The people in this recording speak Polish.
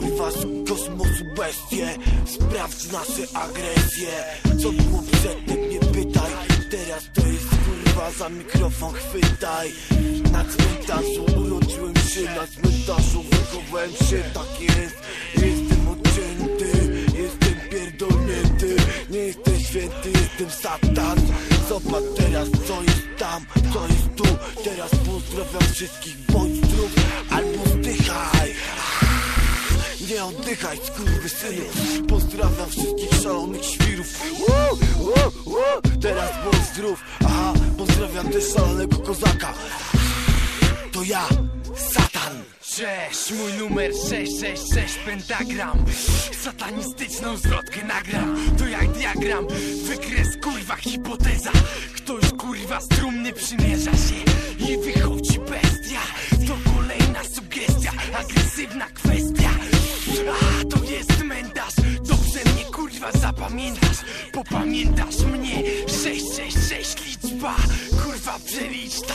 z kosmosu bestie. Sprawdź nasze agresje. Co było przedtem nie pytaj. Teraz to jest kurwa za mikrofon chwytaj. Na cmentarzu urodziłem się Na cmentarzu wychowałem się. Tak jest Jestem odcięty Jestem pierdolnięty. Nie jestem święty Jestem satan Zobacz teraz co jest tam Co jest tu. Teraz pozdrawiam wszystkich Bądź albo zdychaj nie oddychaj, synu. Pozdrawiam wszystkich szalonych świrów. Woo, woo, woo. Teraz bądź zdrów. Aha, pozdrawiam też szalonego kozaka. To ja, Satan. Cześć, mój numer 666 pentagram. Satanistyczną zwrotkę nagram. To jak diagram, wykres kurwa hipoteza. Ktoś kurwa z trumny przymierza się I wychodzi jest mentarz, dobrze mnie kurwa zapamiętasz. Popamiętasz mnie. 666 liczba. Kurwa przelicz to